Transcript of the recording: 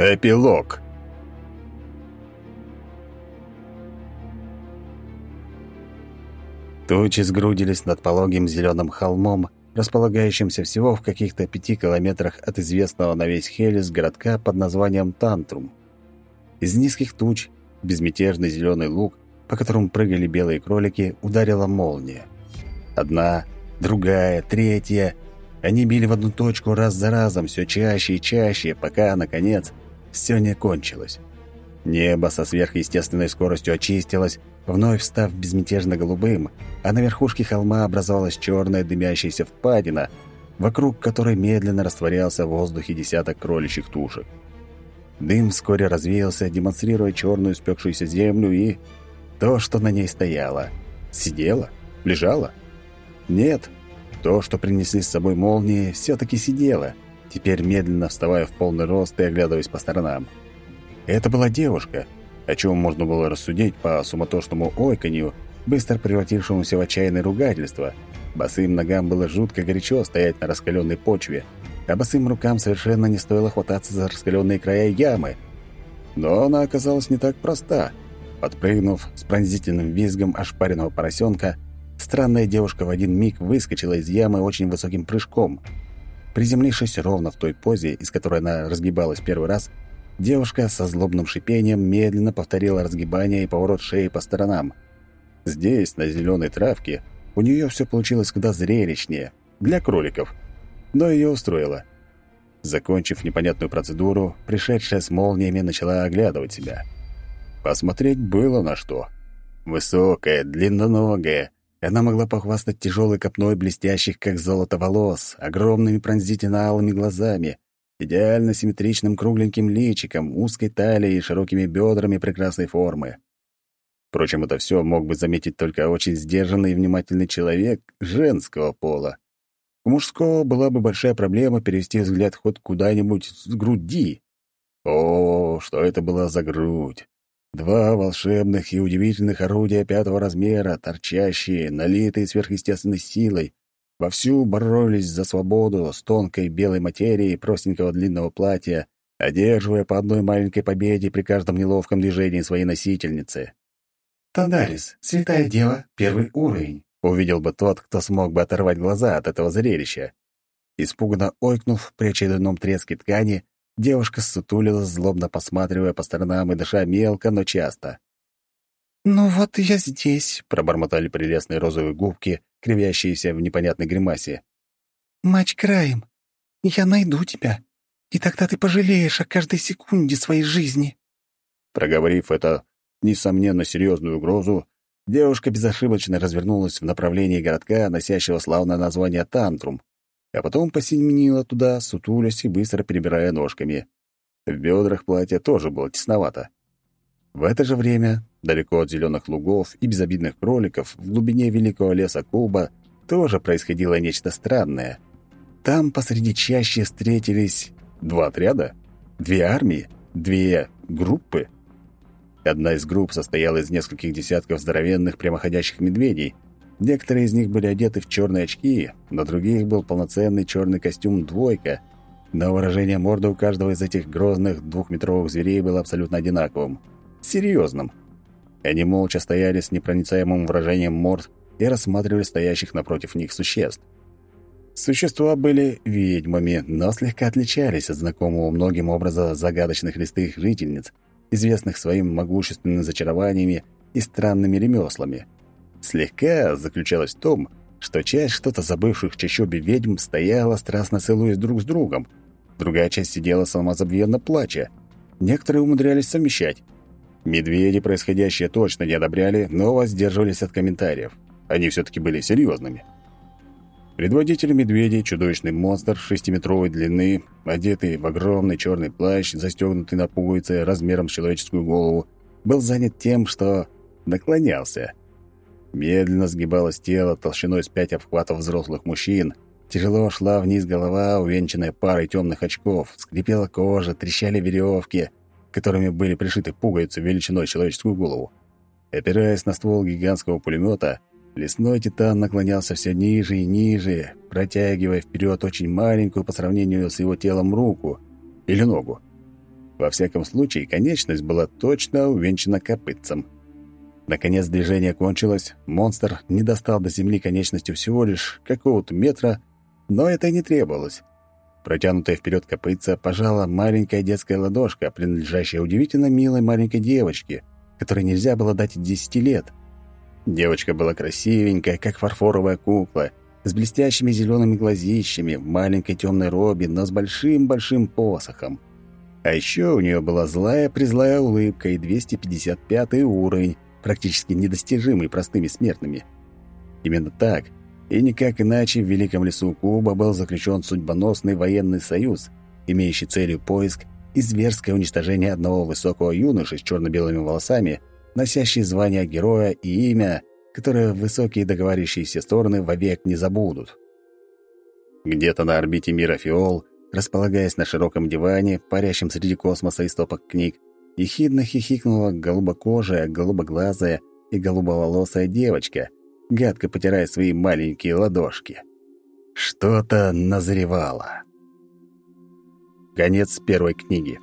Эпилог. Тучи сгрудились над пологим зеленым холмом, располагающимся всего в каких-то пяти километрах от известного на весь Хелис городка под названием Тантрум. Из низких туч безмятежный зеленый луг, по которому прыгали белые кролики, ударила молния. Одна, другая, третья. Они били в одну точку раз за разом, все чаще и чаще, пока, наконец, все не кончилось. Небо со сверхъестественной скоростью очистилось, вновь став безмятежно голубым, а на верхушке холма образовалась черная дымящаяся впадина, вокруг которой медленно растворялся в воздухе десяток кроличьих тушек. Дым вскоре развеялся, демонстрируя черную спекшуюся землю и то, что на ней стояло. Сидело? Лежало? Нет. То, что принесли с собой молнии, все таки сидело — теперь медленно вставая в полный рост и оглядываясь по сторонам. Это была девушка, о чем можно было рассудить по суматошному ойканью, быстро превратившемуся в отчаянное ругательство. Босым ногам было жутко горячо стоять на раскаленной почве, а босым рукам совершенно не стоило хвататься за раскаленные края ямы. Но она оказалась не так проста. Подпрыгнув с пронзительным визгом ошпаренного поросенка, странная девушка в один миг выскочила из ямы очень высоким прыжком — Приземлившись ровно в той позе, из которой она разгибалась первый раз, девушка со злобным шипением медленно повторила разгибание и поворот шеи по сторонам. Здесь, на зеленой травке, у нее все получилось куда зрелищнее, для кроликов. Но ее устроило. Закончив непонятную процедуру, пришедшая с молниями начала оглядывать себя. Посмотреть было на что. Высокая, длинноногая, она могла похвастать тяжелой копной блестящих, как золото, волос, огромными пронзительно-алыми глазами, идеально симметричным кругленьким личиком, узкой талией и широкими бедрами прекрасной формы. Впрочем, это все мог бы заметить только очень сдержанный и внимательный человек женского пола. У мужского была бы большая проблема перевести взгляд хоть куда-нибудь с груди. О, что это была за грудь! Два волшебных и удивительных орудия пятого размера, торчащие, налитые сверхъестественной силой, вовсю боролись за свободу с тонкой белой материей простенького длинного платья, одерживая по одной маленькой победе при каждом неловком движении своей носительницы. «Тадарис, святая дева, первый уровень», — увидел бы тот, кто смог бы оторвать глаза от этого зрелища. Испуганно ойкнув при очередном треске ткани, Девушка ссутулилась, злобно посматривая по сторонам и дыша мелко, но часто. «Ну вот я здесь», — пробормотали прелестные розовые губки, кривящиеся в непонятной гримасе. «Матч краем. Я найду тебя, и тогда ты пожалеешь о каждой секунде своей жизни». Проговорив это, несомненно, серьезную угрозу, девушка безошибочно развернулась в направлении городка, носящего славное название Тантрум а потом посеменила туда, сутулясь и быстро перебирая ножками. В бедрах платья тоже было тесновато. В это же время, далеко от зеленых лугов и безобидных кроликов, в глубине великого леса Куба тоже происходило нечто странное. Там посреди чащи встретились два отряда, две армии, две группы. Одна из групп состояла из нескольких десятков здоровенных прямоходящих медведей — Некоторые из них были одеты в черные очки, на других был полноценный черный костюм «двойка», но выражение морды у каждого из этих грозных двухметровых зверей было абсолютно одинаковым. Серьезным. Они молча стояли с непроницаемым выражением морд и рассматривали стоящих напротив них существ. Существа были ведьмами, но слегка отличались от знакомого многим образа загадочных листых жительниц, известных своими могущественными зачарованиями и странными ремеслами – Слегка заключалась в том, что часть что-то забывших чащобе ведьм стояла, страстно целуясь друг с другом. Другая часть сидела самозабвенно плача. Некоторые умудрялись совмещать. Медведи происходящее точно не одобряли, но воздерживались от комментариев. Они все-таки были серьезными. Предводитель медведей, чудовищный монстр шестиметровой длины, одетый в огромный черный плащ, застегнутый на пуговицы размером с человеческую голову, был занят тем, что наклонялся. Медленно сгибалось тело толщиной с пять обхватов взрослых мужчин. Тяжело шла вниз голова, увенчанная парой темных очков. Скрипела кожа, трещали веревки, которыми были пришиты пуговицы величиной человеческую голову. Опираясь на ствол гигантского пулемета, лесной титан наклонялся все ниже и ниже, протягивая вперед очень маленькую по сравнению с его телом руку или ногу. Во всяком случае, конечность была точно увенчана копытцем. Наконец движение кончилось, монстр не достал до земли конечностью всего лишь какого-то метра, но это и не требовалось. Протянутая вперед копытца пожала маленькая детская ладошка, принадлежащая удивительно милой маленькой девочке, которой нельзя было дать и десяти лет. Девочка была красивенькая, как фарфоровая кукла, с блестящими зелеными глазищами, в маленькой темной робе, но с большим-большим посохом. А еще у нее была злая-призлая улыбка и 255 уровень, практически недостижимый простыми смертными. Именно так, и никак иначе в Великом лесу Куба был заключен судьбоносный военный союз, имеющий целью поиск и зверское уничтожение одного высокого юноши с черно-белыми волосами, носящий звание героя и имя, которое высокие договаривающиеся стороны вовек не забудут. Где-то на орбите мира Фиол, располагаясь на широком диване, парящем среди космоса и стопок книг, ехидно хихикнула голубокожая, голубоглазая и голубоволосая девочка, гадко потирая свои маленькие ладошки. Что-то назревало. Конец первой книги.